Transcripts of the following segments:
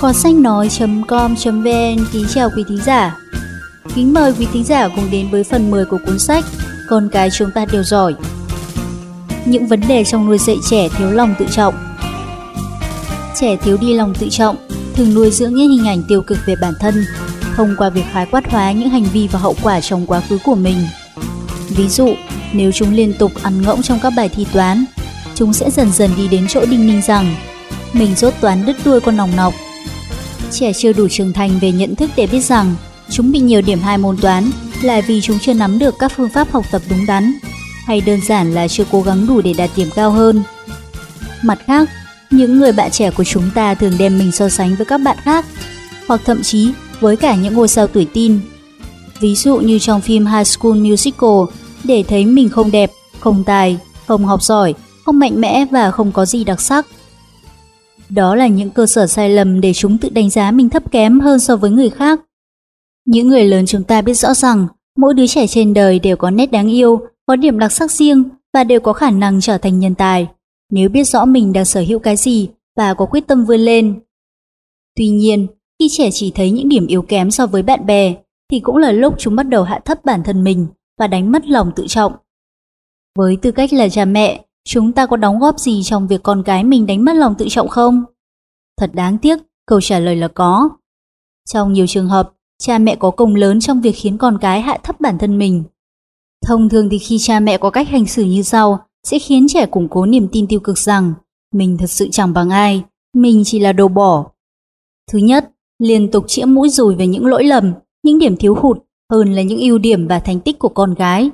Kho sách nói.com.vn kính chào quý thính giả. Kính mời quý thính giả cùng đến với phần 10 của cuốn sách Con cái chúng ta đều giỏi. Những vấn đề trong nuôi dạy trẻ thiếu lòng tự trọng. Trẻ thiếu đi lòng tự trọng, thường nuôi dưỡng những hình ảnh tiêu cực về bản thân thông qua việc khái quát hóa những hành vi và hậu quả trong quá khứ của mình. Ví dụ, nếu chúng liên tục ăn ngỗng trong các bài thi toán, chúng sẽ dần dần đi đến chỗ đinh ninh rằng mình rốt toán đứt đuôi con nòng nọc. Trẻ chưa đủ trưởng thành về nhận thức để biết rằng chúng bị nhiều điểm hai môn toán là vì chúng chưa nắm được các phương pháp học tập đúng đắn, hay đơn giản là chưa cố gắng đủ để đạt điểm cao hơn. Mặt khác, những người bạn trẻ của chúng ta thường đem mình so sánh với các bạn khác, hoặc thậm chí với cả những ngôi sao tuổi tin. Ví dụ như trong phim High School Musical, để thấy mình không đẹp, không tài, không học giỏi, không mạnh mẽ và không có gì đặc sắc. Đó là những cơ sở sai lầm để chúng tự đánh giá mình thấp kém hơn so với người khác. Những người lớn chúng ta biết rõ rằng mỗi đứa trẻ trên đời đều có nét đáng yêu, có điểm đặc sắc riêng và đều có khả năng trở thành nhân tài. Nếu biết rõ mình đang sở hữu cái gì và có quyết tâm vươn lên. Tuy nhiên, khi trẻ chỉ thấy những điểm yếu kém so với bạn bè, thì cũng là lúc chúng bắt đầu hạ thấp bản thân mình và đánh mất lòng tự trọng. Với tư cách là cha mẹ, chúng ta có đóng góp gì trong việc con gái mình đánh mất lòng tự trọng không? Thật đáng tiếc, câu trả lời là có. Trong nhiều trường hợp, cha mẹ có công lớn trong việc khiến con cái hạ thấp bản thân mình. Thông thường thì khi cha mẹ có cách hành xử như sau, sẽ khiến trẻ củng cố niềm tin tiêu cực rằng mình thật sự chẳng bằng ai, mình chỉ là đồ bỏ. Thứ nhất, liên tục chĩa mũi dùi về những lỗi lầm, những điểm thiếu hụt hơn là những ưu điểm và thành tích của con gái.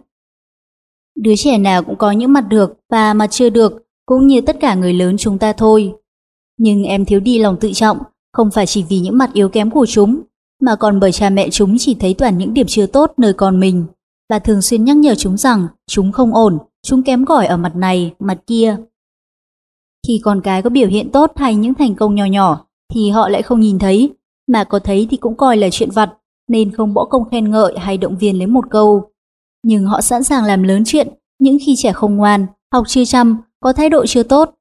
Đứa trẻ nào cũng có những mặt được và mặt chưa được, cũng như tất cả người lớn chúng ta thôi. Nhưng em thiếu đi lòng tự trọng, không phải chỉ vì những mặt yếu kém của chúng, mà còn bởi cha mẹ chúng chỉ thấy toàn những điểm chưa tốt nơi con mình, và thường xuyên nhắc nhở chúng rằng chúng không ổn, chúng kém cỏi ở mặt này, mặt kia. Khi con cái có biểu hiện tốt hay những thành công nhỏ nhỏ, thì họ lại không nhìn thấy, mà có thấy thì cũng coi là chuyện vặt, nên không bỏ công khen ngợi hay động viên lấy một câu. Nhưng họ sẵn sàng làm lớn chuyện những khi trẻ không ngoan, học chưa chăm, có thái độ chưa tốt.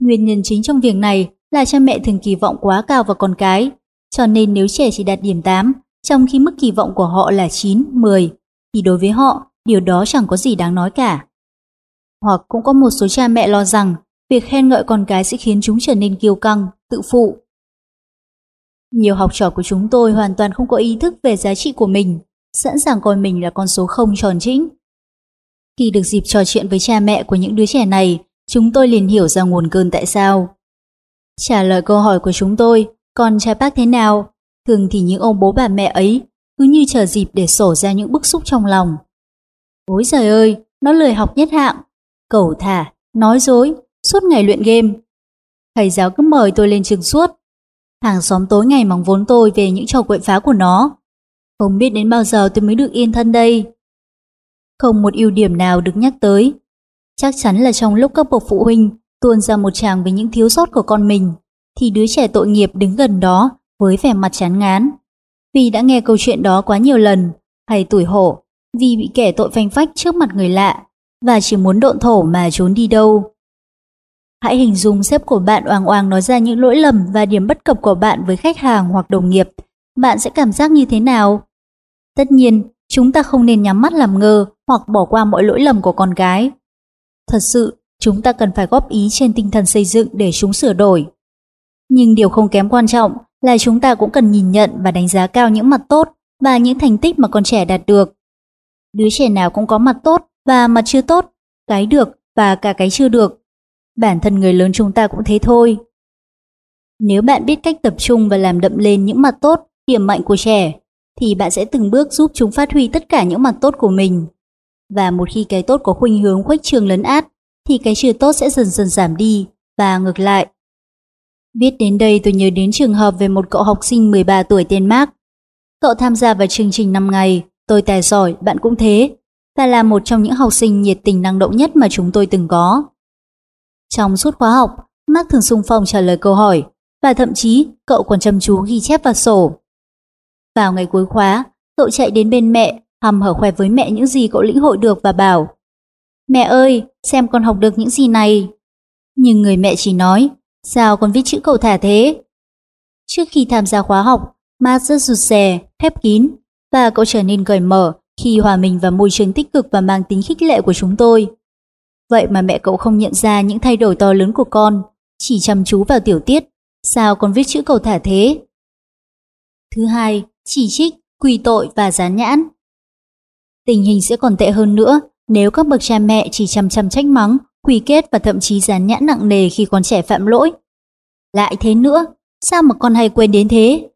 Nguyên nhân chính trong việc này là cha mẹ thường kỳ vọng quá cao vào con cái, cho nên nếu trẻ chỉ đạt điểm 8, trong khi mức kỳ vọng của họ là 9, 10, thì đối với họ, điều đó chẳng có gì đáng nói cả. Hoặc cũng có một số cha mẹ lo rằng việc khen ngợi con cái sẽ khiến chúng trở nên kiêu căng, tự phụ nhiều học trò của chúng tôi hoàn toàn không có ý thức về giá trị của mình, sẵn sàng coi mình là con số không tròn trĩnh. Khi được dịp trò chuyện với cha mẹ của những đứa trẻ này, chúng tôi liền hiểu ra nguồn cơn tại sao. Trả lời câu hỏi của chúng tôi, con trai bác thế nào? Thường thì những ông bố bà mẹ ấy cứ như chờ dịp để sổ ra những bức xúc trong lòng. Ôi trời ơi, nó lười học nhất hạng, cẩu thả, nói dối, suốt ngày luyện game. Thầy giáo cứ mời tôi lên trường suốt, Hàng xóm tối ngày mong vốn tôi về những trò quậy phá của nó. Không biết đến bao giờ tôi mới được yên thân đây. Không một ưu điểm nào được nhắc tới. Chắc chắn là trong lúc các bậc phụ huynh tuôn ra một tràng về những thiếu sót của con mình, thì đứa trẻ tội nghiệp đứng gần đó với vẻ mặt chán ngán. Vì đã nghe câu chuyện đó quá nhiều lần, hay tuổi hổ, vì bị kẻ tội phanh phách trước mặt người lạ, và chỉ muốn độn thổ mà trốn đi đâu. Hãy hình dung sếp của bạn oang oang nói ra những lỗi lầm và điểm bất cập của bạn với khách hàng hoặc đồng nghiệp. Bạn sẽ cảm giác như thế nào? Tất nhiên, chúng ta không nên nhắm mắt làm ngơ hoặc bỏ qua mọi lỗi lầm của con gái. Thật sự, chúng ta cần phải góp ý trên tinh thần xây dựng để chúng sửa đổi. Nhưng điều không kém quan trọng là chúng ta cũng cần nhìn nhận và đánh giá cao những mặt tốt và những thành tích mà con trẻ đạt được. Đứa trẻ nào cũng có mặt tốt và mặt chưa tốt, cái được và cả cái chưa được. Bản thân người lớn chúng ta cũng thế thôi. Nếu bạn biết cách tập trung và làm đậm lên những mặt tốt, điểm mạnh của trẻ, thì bạn sẽ từng bước giúp chúng phát huy tất cả những mặt tốt của mình. Và một khi cái tốt có khuynh hướng khuếch trường lấn át, thì cái chưa tốt sẽ dần dần giảm đi, và ngược lại. Viết đến đây tôi nhớ đến trường hợp về một cậu học sinh 13 tuổi tên Mark. Cậu tham gia vào chương trình 5 ngày, tôi tài giỏi, bạn cũng thế, và là một trong những học sinh nhiệt tình năng động nhất mà chúng tôi từng có. Trong suốt khóa học, Mark thường sung phong trả lời câu hỏi và thậm chí cậu còn chăm chú ghi chép vào sổ. Vào ngày cuối khóa, cậu chạy đến bên mẹ, hầm hở khoe với mẹ những gì cậu lĩnh hội được và bảo Mẹ ơi, xem con học được những gì này. Nhưng người mẹ chỉ nói, sao con viết chữ cậu thả thế? Trước khi tham gia khóa học, Matt rất rụt rè, khép kín, và cậu trở nên cởi mở khi hòa mình vào môi trường tích cực và mang tính khích lệ của chúng tôi. Vậy mà mẹ cậu không nhận ra những thay đổi to lớn của con, chỉ chăm chú vào tiểu tiết. Sao con viết chữ cầu thả thế? Thứ hai, chỉ trích, quỳ tội và dán nhãn. Tình hình sẽ còn tệ hơn nữa nếu các bậc cha mẹ chỉ chăm chăm trách mắng, quỳ kết và thậm chí dán nhãn nặng nề khi con trẻ phạm lỗi. Lại thế nữa, sao mà con hay quên đến thế?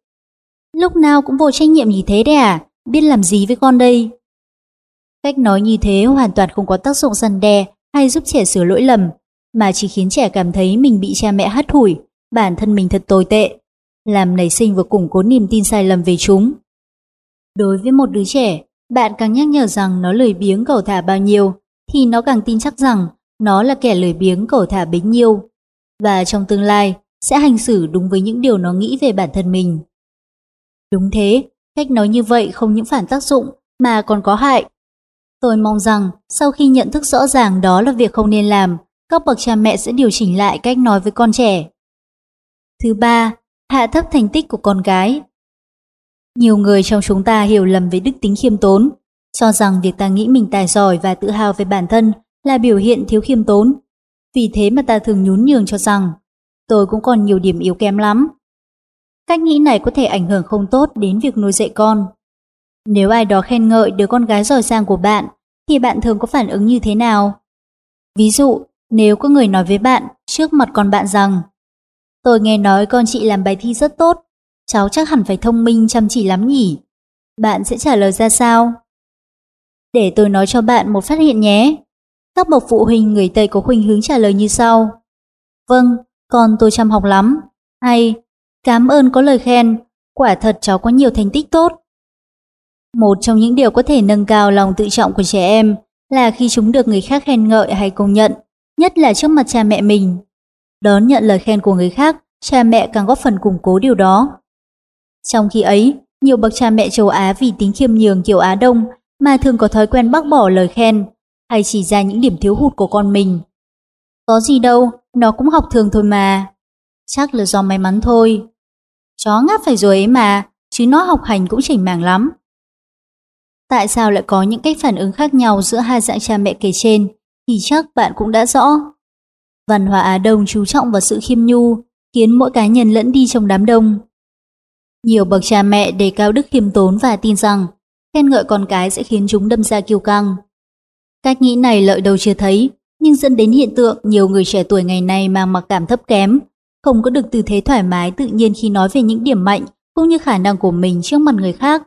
Lúc nào cũng vô trách nhiệm như thế đấy à? Biết làm gì với con đây? Cách nói như thế hoàn toàn không có tác dụng răn đe hay giúp trẻ sửa lỗi lầm, mà chỉ khiến trẻ cảm thấy mình bị cha mẹ hắt hủi, bản thân mình thật tồi tệ, làm nảy sinh và củng cố niềm tin sai lầm về chúng. Đối với một đứa trẻ, bạn càng nhắc nhở rằng nó lười biếng cầu thả bao nhiêu, thì nó càng tin chắc rằng nó là kẻ lười biếng cầu thả bấy nhiêu. Và trong tương lai, sẽ hành xử đúng với những điều nó nghĩ về bản thân mình. Đúng thế, cách nói như vậy không những phản tác dụng mà còn có hại. Tôi mong rằng sau khi nhận thức rõ ràng đó là việc không nên làm, các bậc cha mẹ sẽ điều chỉnh lại cách nói với con trẻ. Thứ ba, hạ thấp thành tích của con gái. Nhiều người trong chúng ta hiểu lầm về đức tính khiêm tốn, cho rằng việc ta nghĩ mình tài giỏi và tự hào về bản thân là biểu hiện thiếu khiêm tốn. Vì thế mà ta thường nhún nhường cho rằng tôi cũng còn nhiều điểm yếu kém lắm. Cách nghĩ này có thể ảnh hưởng không tốt đến việc nuôi dạy con. Nếu ai đó khen ngợi đứa con gái giỏi giang của bạn, thì bạn thường có phản ứng như thế nào? Ví dụ, nếu có người nói với bạn trước mặt con bạn rằng Tôi nghe nói con chị làm bài thi rất tốt, cháu chắc hẳn phải thông minh chăm chỉ lắm nhỉ. Bạn sẽ trả lời ra sao? Để tôi nói cho bạn một phát hiện nhé. Các bậc phụ huynh người Tây có khuynh hướng trả lời như sau. Vâng, con tôi chăm học lắm. Hay, cảm ơn có lời khen, quả thật cháu có nhiều thành tích tốt. Một trong những điều có thể nâng cao lòng tự trọng của trẻ em là khi chúng được người khác khen ngợi hay công nhận, nhất là trước mặt cha mẹ mình. Đón nhận lời khen của người khác, cha mẹ càng góp phần củng cố điều đó. Trong khi ấy, nhiều bậc cha mẹ châu Á vì tính khiêm nhường kiểu Á Đông mà thường có thói quen bác bỏ lời khen hay chỉ ra những điểm thiếu hụt của con mình. Có gì đâu, nó cũng học thường thôi mà. Chắc là do may mắn thôi. Chó ngáp phải rồi ấy mà, chứ nó học hành cũng chỉnh màng lắm. Tại sao lại có những cách phản ứng khác nhau giữa hai dạng cha mẹ kể trên thì chắc bạn cũng đã rõ. Văn hóa Á Đông chú trọng vào sự khiêm nhu, khiến mỗi cá nhân lẫn đi trong đám đông. Nhiều bậc cha mẹ đề cao đức khiêm tốn và tin rằng khen ngợi con cái sẽ khiến chúng đâm ra kiêu căng. Cách nghĩ này lợi đầu chưa thấy, nhưng dẫn đến hiện tượng nhiều người trẻ tuổi ngày nay mang mặc cảm thấp kém, không có được tư thế thoải mái tự nhiên khi nói về những điểm mạnh cũng như khả năng của mình trước mặt người khác.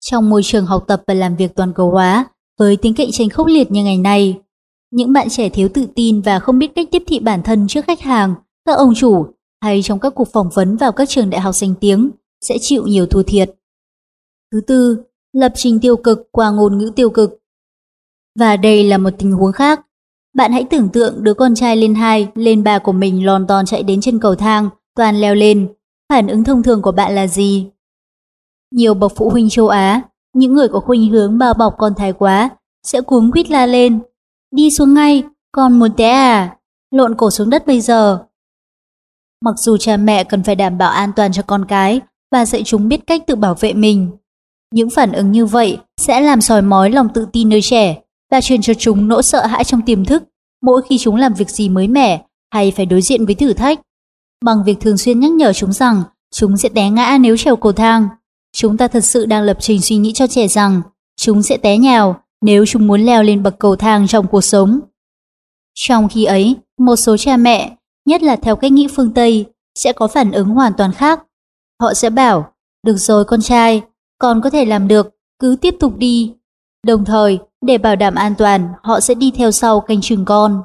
Trong môi trường học tập và làm việc toàn cầu hóa, với tính cạnh tranh khốc liệt như ngày nay, những bạn trẻ thiếu tự tin và không biết cách tiếp thị bản thân trước khách hàng, các ông chủ hay trong các cuộc phỏng vấn vào các trường đại học danh tiếng sẽ chịu nhiều thua thiệt. Thứ tư, lập trình tiêu cực qua ngôn ngữ tiêu cực. Và đây là một tình huống khác. Bạn hãy tưởng tượng đứa con trai lên hai, lên ba của mình lòn ton chạy đến chân cầu thang, toàn leo lên. Phản ứng thông thường của bạn là gì? Nhiều bậc phụ huynh châu Á, những người có khuynh hướng bao bọc con thái quá, sẽ cuống quýt la lên. Đi xuống ngay, con muốn té à? Lộn cổ xuống đất bây giờ. Mặc dù cha mẹ cần phải đảm bảo an toàn cho con cái và dạy chúng biết cách tự bảo vệ mình. Những phản ứng như vậy sẽ làm sòi mói lòng tự tin nơi trẻ và truyền cho chúng nỗi sợ hãi trong tiềm thức mỗi khi chúng làm việc gì mới mẻ hay phải đối diện với thử thách. Bằng việc thường xuyên nhắc nhở chúng rằng chúng sẽ té ngã nếu trèo cầu thang, chúng ta thật sự đang lập trình suy nghĩ cho trẻ rằng chúng sẽ té nhào nếu chúng muốn leo lên bậc cầu thang trong cuộc sống. Trong khi ấy, một số cha mẹ, nhất là theo cách nghĩ phương Tây, sẽ có phản ứng hoàn toàn khác. Họ sẽ bảo, được rồi con trai, con có thể làm được, cứ tiếp tục đi. Đồng thời, để bảo đảm an toàn, họ sẽ đi theo sau canh chừng con.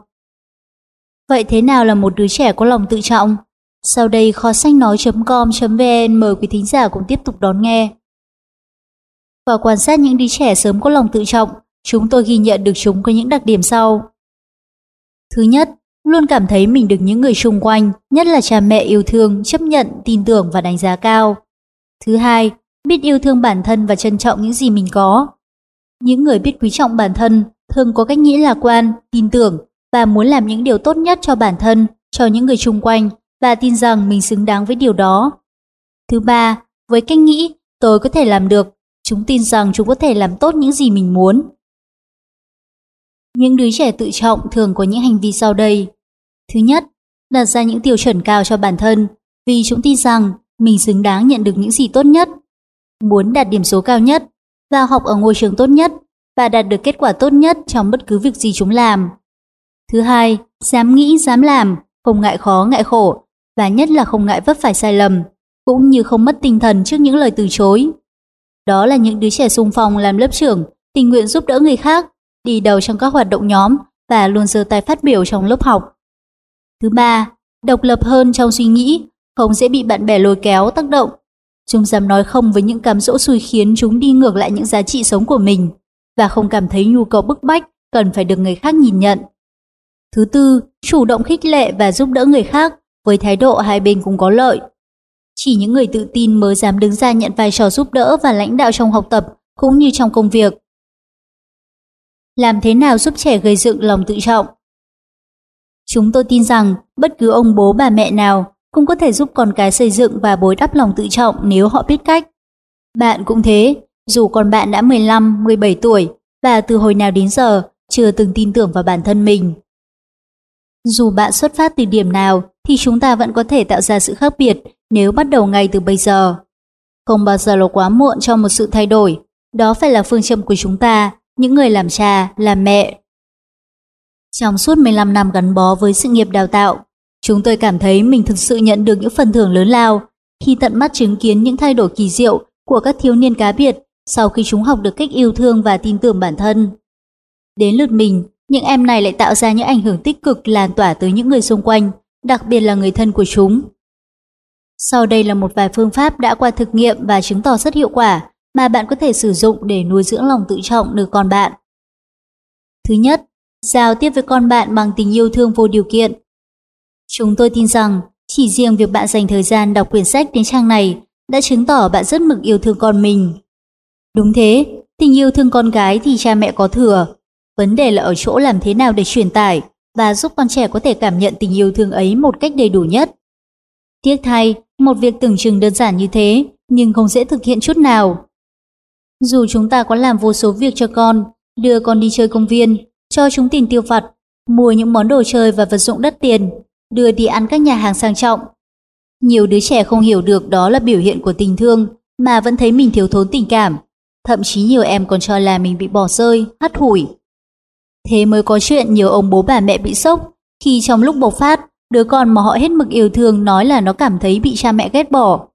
Vậy thế nào là một đứa trẻ có lòng tự trọng? Sau đây kho sách nói.com.vn mời quý thính giả cùng tiếp tục đón nghe. Và quan sát những đứa trẻ sớm có lòng tự trọng, chúng tôi ghi nhận được chúng có những đặc điểm sau. Thứ nhất, luôn cảm thấy mình được những người xung quanh, nhất là cha mẹ yêu thương, chấp nhận, tin tưởng và đánh giá cao. Thứ hai, biết yêu thương bản thân và trân trọng những gì mình có. Những người biết quý trọng bản thân thường có cách nghĩ lạc quan, tin tưởng và muốn làm những điều tốt nhất cho bản thân, cho những người xung quanh và tin rằng mình xứng đáng với điều đó. Thứ ba, với cách nghĩ tôi có thể làm được, chúng tin rằng chúng có thể làm tốt những gì mình muốn. Những đứa trẻ tự trọng thường có những hành vi sau đây. Thứ nhất, đặt ra những tiêu chuẩn cao cho bản thân vì chúng tin rằng mình xứng đáng nhận được những gì tốt nhất, muốn đạt điểm số cao nhất, vào học ở ngôi trường tốt nhất và đạt được kết quả tốt nhất trong bất cứ việc gì chúng làm. Thứ hai, dám nghĩ, dám làm, không ngại khó, ngại khổ và nhất là không ngại vấp phải sai lầm, cũng như không mất tinh thần trước những lời từ chối. Đó là những đứa trẻ sung phong làm lớp trưởng, tình nguyện giúp đỡ người khác, đi đầu trong các hoạt động nhóm và luôn giơ tay phát biểu trong lớp học. Thứ ba, độc lập hơn trong suy nghĩ, không dễ bị bạn bè lôi kéo tác động. Chúng dám nói không với những cám dỗ xui khiến chúng đi ngược lại những giá trị sống của mình và không cảm thấy nhu cầu bức bách cần phải được người khác nhìn nhận. Thứ tư, chủ động khích lệ và giúp đỡ người khác với thái độ hai bên cũng có lợi. Chỉ những người tự tin mới dám đứng ra nhận vai trò giúp đỡ và lãnh đạo trong học tập cũng như trong công việc. Làm thế nào giúp trẻ gây dựng lòng tự trọng? Chúng tôi tin rằng bất cứ ông bố bà mẹ nào cũng có thể giúp con cái xây dựng và bồi đắp lòng tự trọng nếu họ biết cách. Bạn cũng thế, dù con bạn đã 15, 17 tuổi và từ hồi nào đến giờ chưa từng tin tưởng vào bản thân mình. Dù bạn xuất phát từ điểm nào thì chúng ta vẫn có thể tạo ra sự khác biệt nếu bắt đầu ngay từ bây giờ. Không bao giờ là quá muộn cho một sự thay đổi, đó phải là phương châm của chúng ta, những người làm cha, làm mẹ. Trong suốt 15 năm gắn bó với sự nghiệp đào tạo, chúng tôi cảm thấy mình thực sự nhận được những phần thưởng lớn lao khi tận mắt chứng kiến những thay đổi kỳ diệu của các thiếu niên cá biệt sau khi chúng học được cách yêu thương và tin tưởng bản thân. Đến lượt mình, những em này lại tạo ra những ảnh hưởng tích cực lan tỏa tới những người xung quanh, đặc biệt là người thân của chúng. Sau đây là một vài phương pháp đã qua thực nghiệm và chứng tỏ rất hiệu quả mà bạn có thể sử dụng để nuôi dưỡng lòng tự trọng nơi con bạn. Thứ nhất, giao tiếp với con bạn bằng tình yêu thương vô điều kiện. Chúng tôi tin rằng chỉ riêng việc bạn dành thời gian đọc quyển sách đến trang này đã chứng tỏ bạn rất mực yêu thương con mình. Đúng thế, tình yêu thương con gái thì cha mẹ có thừa. Vấn đề là ở chỗ làm thế nào để truyền tải và giúp con trẻ có thể cảm nhận tình yêu thương ấy một cách đầy đủ nhất. Tiếc thay, một việc tưởng chừng đơn giản như thế, nhưng không dễ thực hiện chút nào. Dù chúng ta có làm vô số việc cho con, đưa con đi chơi công viên, cho chúng tiền tiêu vặt, mua những món đồ chơi và vật dụng đắt tiền, đưa đi ăn các nhà hàng sang trọng. Nhiều đứa trẻ không hiểu được đó là biểu hiện của tình thương, mà vẫn thấy mình thiếu thốn tình cảm. Thậm chí nhiều em còn cho là mình bị bỏ rơi, hắt hủi. Thế mới có chuyện nhiều ông bố bà mẹ bị sốc khi trong lúc bộc phát, đứa con mà họ hết mực yêu thương nói là nó cảm thấy bị cha mẹ ghét bỏ.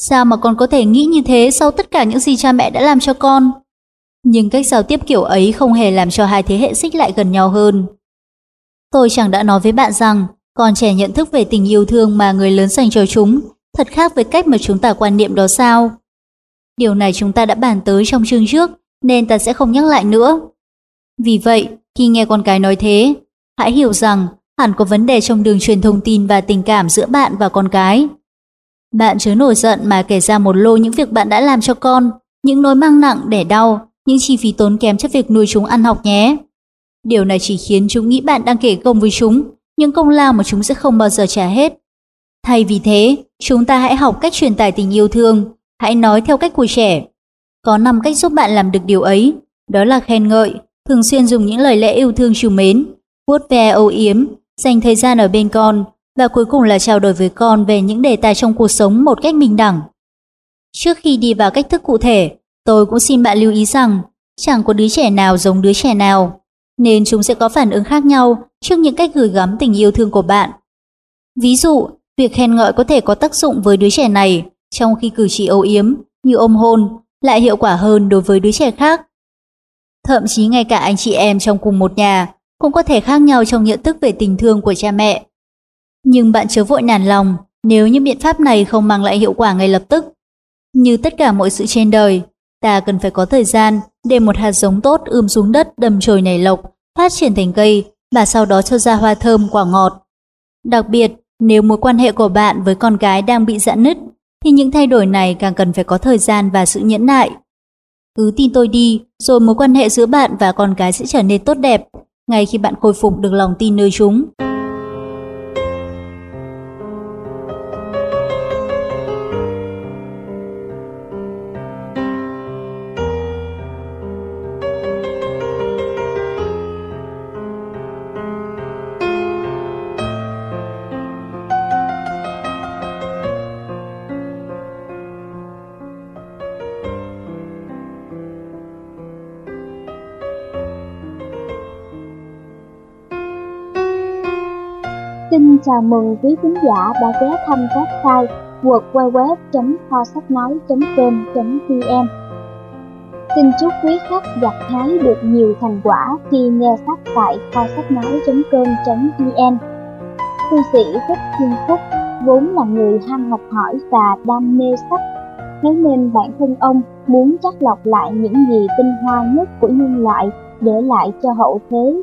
Sao mà con có thể nghĩ như thế sau tất cả những gì cha mẹ đã làm cho con? Nhưng cách giao tiếp kiểu ấy không hề làm cho hai thế hệ xích lại gần nhau hơn. Tôi chẳng đã nói với bạn rằng con trẻ nhận thức về tình yêu thương mà người lớn dành cho chúng thật khác với cách mà chúng ta quan niệm đó sao? Điều này chúng ta đã bàn tới trong chương trước nên ta sẽ không nhắc lại nữa. Vì vậy, khi nghe con cái nói thế, hãy hiểu rằng hẳn có vấn đề trong đường truyền thông tin và tình cảm giữa bạn và con cái. Bạn chớ nổi giận mà kể ra một lô những việc bạn đã làm cho con, những nỗi mang nặng để đau, những chi phí tốn kém cho việc nuôi chúng ăn học nhé. Điều này chỉ khiến chúng nghĩ bạn đang kể công với chúng, những công lao mà chúng sẽ không bao giờ trả hết. Thay vì thế, chúng ta hãy học cách truyền tải tình yêu thương, hãy nói theo cách của trẻ. Có 5 cách giúp bạn làm được điều ấy, đó là khen ngợi, thường xuyên dùng những lời lẽ yêu thương trìu mến, vuốt ve âu yếm, dành thời gian ở bên con và cuối cùng là trao đổi với con về những đề tài trong cuộc sống một cách bình đẳng. Trước khi đi vào cách thức cụ thể, tôi cũng xin bạn lưu ý rằng chẳng có đứa trẻ nào giống đứa trẻ nào, nên chúng sẽ có phản ứng khác nhau trước những cách gửi gắm tình yêu thương của bạn. Ví dụ, việc khen ngợi có thể có tác dụng với đứa trẻ này, trong khi cử chỉ âu yếm như ôm hôn lại hiệu quả hơn đối với đứa trẻ khác. Thậm chí ngay cả anh chị em trong cùng một nhà cũng có thể khác nhau trong nhận thức về tình thương của cha mẹ. Nhưng bạn chớ vội nản lòng nếu những biện pháp này không mang lại hiệu quả ngay lập tức. Như tất cả mọi sự trên đời, ta cần phải có thời gian để một hạt giống tốt ươm xuống đất đầm chồi nảy lộc, phát triển thành cây và sau đó cho ra hoa thơm quả ngọt. Đặc biệt, nếu mối quan hệ của bạn với con gái đang bị giãn nứt, thì những thay đổi này càng cần phải có thời gian và sự nhẫn nại. Cứ tin tôi đi, rồi mối quan hệ giữa bạn và con cái sẽ trở nên tốt đẹp, ngay khi bạn khôi phục được lòng tin nơi chúng. Xin chào mừng quý khán giả đã ghé thăm website www.kho-sách-nói.com.vn Xin chúc quý khách gặt hái được nhiều thành quả khi nghe sách tại kho sách nói.com.vn Thư sĩ Thích Thiên Phúc, vốn là người ham học hỏi và đam mê sách. Thế nên bản thân ông muốn chắc lọc lại những gì tinh hoa nhất của nhân loại để lại cho hậu thế.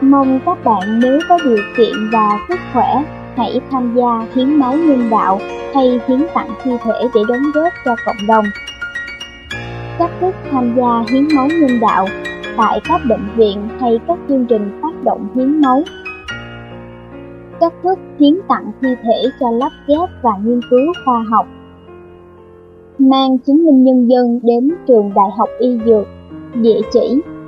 Mong các bạn nếu có điều kiện và sức khỏe, hãy tham gia hiến máu nhân đạo hay hiến tặng thi thể để đóng góp cho cộng đồng. Cách thức tham gia hiến máu nhân đạo tại các bệnh viện hay các chương trình phát động hiến máu. Cách thức hiến tặng thi thể cho lắp ghép và nghiên cứu khoa học. Mang chứng minh nhân dân đến trường Đại học Y Dược, địa chỉ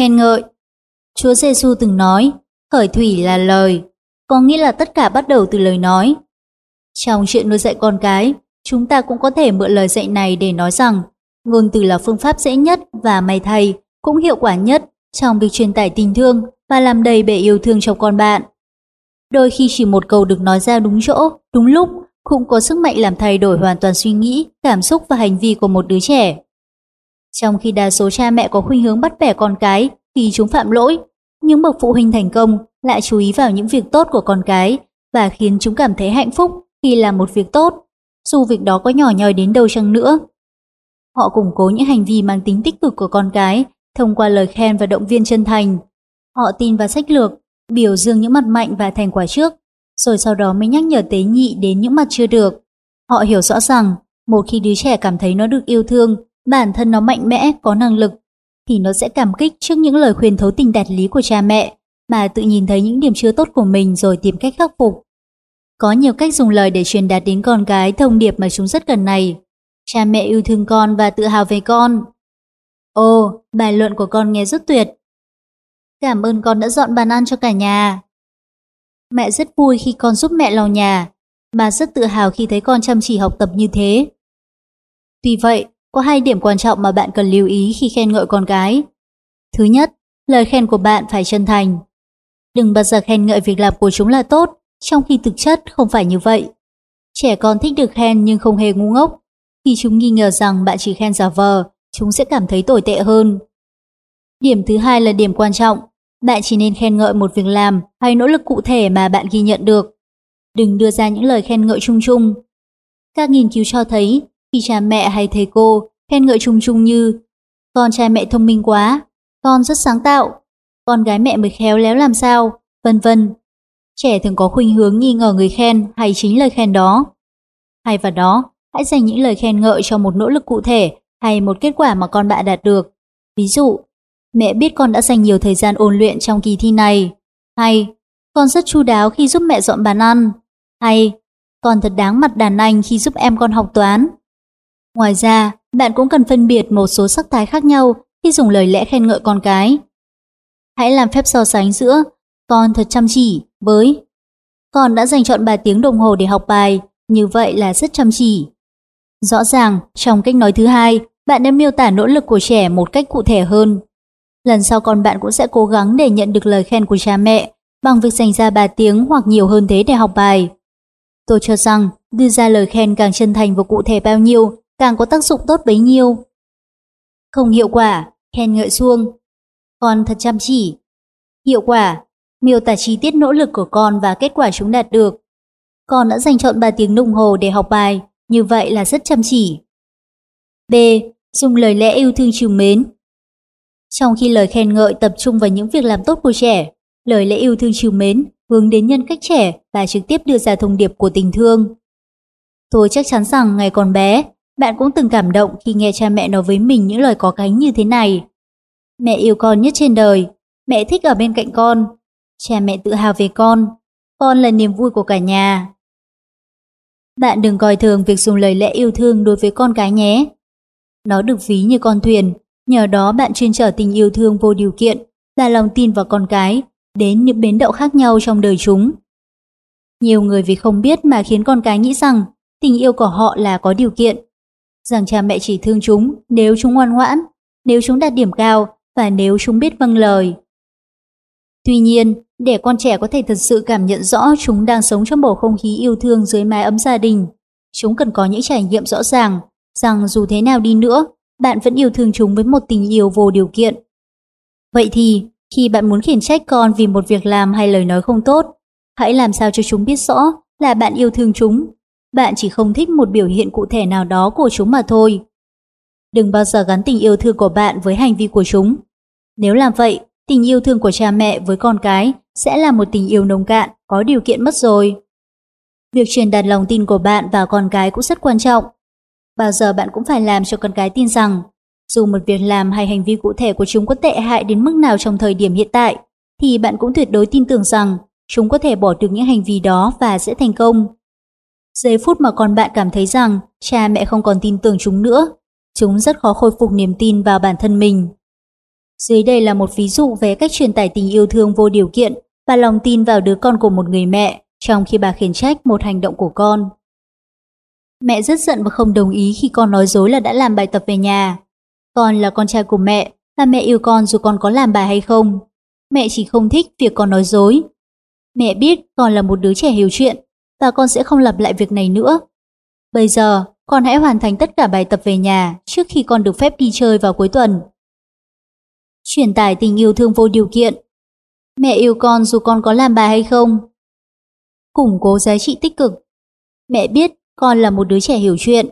khen ngợi. Chúa Giêsu từng nói, khởi thủy là lời, có nghĩa là tất cả bắt đầu từ lời nói. Trong chuyện nuôi dạy con cái, chúng ta cũng có thể mượn lời dạy này để nói rằng ngôn từ là phương pháp dễ nhất và may thầy cũng hiệu quả nhất trong việc truyền tải tình thương và làm đầy bể yêu thương trong con bạn. Đôi khi chỉ một câu được nói ra đúng chỗ, đúng lúc cũng có sức mạnh làm thay đổi hoàn toàn suy nghĩ, cảm xúc và hành vi của một đứa trẻ. Trong khi đa số cha mẹ có khuynh hướng bắt bẻ con cái khi chúng phạm lỗi, những bậc phụ huynh thành công lại chú ý vào những việc tốt của con cái và khiến chúng cảm thấy hạnh phúc khi làm một việc tốt. dù việc đó có nhỏ nhoi đến đâu chăng nữa. Họ củng cố những hành vi mang tính tích cực của con cái thông qua lời khen và động viên chân thành. Họ tin vào sách lược, biểu dương những mặt mạnh và thành quả trước, rồi sau đó mới nhắc nhở tế nhị đến những mặt chưa được. Họ hiểu rõ rằng, một khi đứa trẻ cảm thấy nó được yêu thương, bản thân nó mạnh mẽ, có năng lực, thì nó sẽ cảm kích trước những lời khuyên thấu tình đạt lý của cha mẹ, mà tự nhìn thấy những điểm chưa tốt của mình rồi tìm cách khắc phục. Có nhiều cách dùng lời để truyền đạt đến con cái thông điệp mà chúng rất cần này. Cha mẹ yêu thương con và tự hào về con. Ồ, bài luận của con nghe rất tuyệt. Cảm ơn con đã dọn bàn ăn cho cả nhà. Mẹ rất vui khi con giúp mẹ lau nhà. Bà rất tự hào khi thấy con chăm chỉ học tập như thế. Tuy vậy, có hai điểm quan trọng mà bạn cần lưu ý khi khen ngợi con cái. Thứ nhất, lời khen của bạn phải chân thành. Đừng bao giờ khen ngợi việc làm của chúng là tốt, trong khi thực chất không phải như vậy. Trẻ con thích được khen nhưng không hề ngu ngốc. Khi chúng nghi ngờ rằng bạn chỉ khen giả vờ, chúng sẽ cảm thấy tồi tệ hơn. Điểm thứ hai là điểm quan trọng. Bạn chỉ nên khen ngợi một việc làm hay nỗ lực cụ thể mà bạn ghi nhận được. Đừng đưa ra những lời khen ngợi chung chung. Các nghiên cứu cho thấy, khi cha mẹ hay thầy cô khen ngợi chung chung như con trai mẹ thông minh quá, con rất sáng tạo, con gái mẹ mới khéo léo làm sao, vân vân. Trẻ thường có khuynh hướng nghi ngờ người khen hay chính lời khen đó. Hay vào đó, hãy dành những lời khen ngợi cho một nỗ lực cụ thể hay một kết quả mà con bạn đạt được. Ví dụ, mẹ biết con đã dành nhiều thời gian ôn luyện trong kỳ thi này. Hay, con rất chu đáo khi giúp mẹ dọn bàn ăn. Hay, con thật đáng mặt đàn anh khi giúp em con học toán. Ngoài ra, bạn cũng cần phân biệt một số sắc thái khác nhau khi dùng lời lẽ khen ngợi con cái. Hãy làm phép so sánh giữa con thật chăm chỉ với con đã dành chọn 3 tiếng đồng hồ để học bài, như vậy là rất chăm chỉ. Rõ ràng, trong cách nói thứ hai, bạn đã miêu tả nỗ lực của trẻ một cách cụ thể hơn. Lần sau con bạn cũng sẽ cố gắng để nhận được lời khen của cha mẹ bằng việc dành ra 3 tiếng hoặc nhiều hơn thế để học bài. Tôi cho rằng đưa ra lời khen càng chân thành và cụ thể bao nhiêu càng có tác dụng tốt bấy nhiêu. Không hiệu quả, khen ngợi xuông. Con thật chăm chỉ. Hiệu quả, miêu tả chi tiết nỗ lực của con và kết quả chúng đạt được. Con đã dành chọn 3 tiếng đồng hồ để học bài, như vậy là rất chăm chỉ. B. Dùng lời lẽ yêu thương trìu mến. Trong khi lời khen ngợi tập trung vào những việc làm tốt của trẻ, lời lẽ yêu thương trìu mến hướng đến nhân cách trẻ và trực tiếp đưa ra thông điệp của tình thương. Tôi chắc chắn rằng ngày còn bé, bạn cũng từng cảm động khi nghe cha mẹ nói với mình những lời có cánh như thế này. Mẹ yêu con nhất trên đời, mẹ thích ở bên cạnh con, cha mẹ tự hào về con, con là niềm vui của cả nhà. Bạn đừng coi thường việc dùng lời lẽ yêu thương đối với con cái nhé. Nó được ví như con thuyền, nhờ đó bạn chuyên trở tình yêu thương vô điều kiện và lòng tin vào con cái đến những bến đậu khác nhau trong đời chúng. Nhiều người vì không biết mà khiến con cái nghĩ rằng tình yêu của họ là có điều kiện, rằng cha mẹ chỉ thương chúng nếu chúng ngoan ngoãn, nếu chúng đạt điểm cao và nếu chúng biết vâng lời. Tuy nhiên, để con trẻ có thể thật sự cảm nhận rõ chúng đang sống trong bầu không khí yêu thương dưới mái ấm gia đình, chúng cần có những trải nghiệm rõ ràng rằng dù thế nào đi nữa, bạn vẫn yêu thương chúng với một tình yêu vô điều kiện. Vậy thì, khi bạn muốn khiển trách con vì một việc làm hay lời nói không tốt, hãy làm sao cho chúng biết rõ là bạn yêu thương chúng. Bạn chỉ không thích một biểu hiện cụ thể nào đó của chúng mà thôi. Đừng bao giờ gắn tình yêu thương của bạn với hành vi của chúng. Nếu làm vậy, tình yêu thương của cha mẹ với con cái sẽ là một tình yêu nông cạn, có điều kiện mất rồi. Việc truyền đạt lòng tin của bạn và con cái cũng rất quan trọng. Bao giờ bạn cũng phải làm cho con cái tin rằng, dù một việc làm hay hành vi cụ thể của chúng có tệ hại đến mức nào trong thời điểm hiện tại, thì bạn cũng tuyệt đối tin tưởng rằng chúng có thể bỏ được những hành vi đó và sẽ thành công. Giây phút mà con bạn cảm thấy rằng cha mẹ không còn tin tưởng chúng nữa, chúng rất khó khôi phục niềm tin vào bản thân mình. Dưới đây là một ví dụ về cách truyền tải tình yêu thương vô điều kiện và lòng tin vào đứa con của một người mẹ trong khi bà khiển trách một hành động của con. Mẹ rất giận và không đồng ý khi con nói dối là đã làm bài tập về nhà. Con là con trai của mẹ, và mẹ yêu con dù con có làm bài hay không. Mẹ chỉ không thích việc con nói dối. Mẹ biết con là một đứa trẻ hiểu chuyện, và con sẽ không lặp lại việc này nữa. Bây giờ, con hãy hoàn thành tất cả bài tập về nhà trước khi con được phép đi chơi vào cuối tuần. Truyền tải tình yêu thương vô điều kiện. Mẹ yêu con dù con có làm bài hay không. Củng cố giá trị tích cực. Mẹ biết con là một đứa trẻ hiểu chuyện.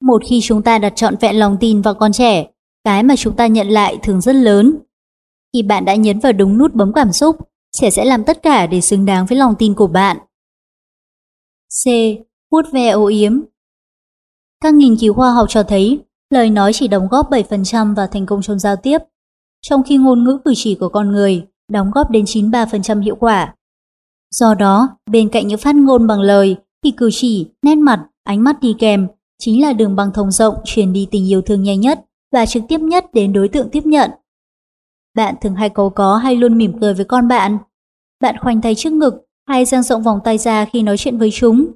Một khi chúng ta đặt trọn vẹn lòng tin vào con trẻ, cái mà chúng ta nhận lại thường rất lớn. Khi bạn đã nhấn vào đúng nút bấm cảm xúc, trẻ sẽ làm tất cả để xứng đáng với lòng tin của bạn. C. Vuốt ve âu yếm Các nghiên cứu khoa học cho thấy lời nói chỉ đóng góp 7% vào thành công trong giao tiếp, trong khi ngôn ngữ cử chỉ của con người đóng góp đến 93% hiệu quả. Do đó, bên cạnh những phát ngôn bằng lời, thì cử chỉ, nét mặt, ánh mắt đi kèm chính là đường băng thông rộng truyền đi tình yêu thương nhanh nhất và trực tiếp nhất đến đối tượng tiếp nhận. Bạn thường hay cầu có hay luôn mỉm cười với con bạn. Bạn khoanh tay trước ngực hay dang rộng vòng tay ra khi nói chuyện với chúng.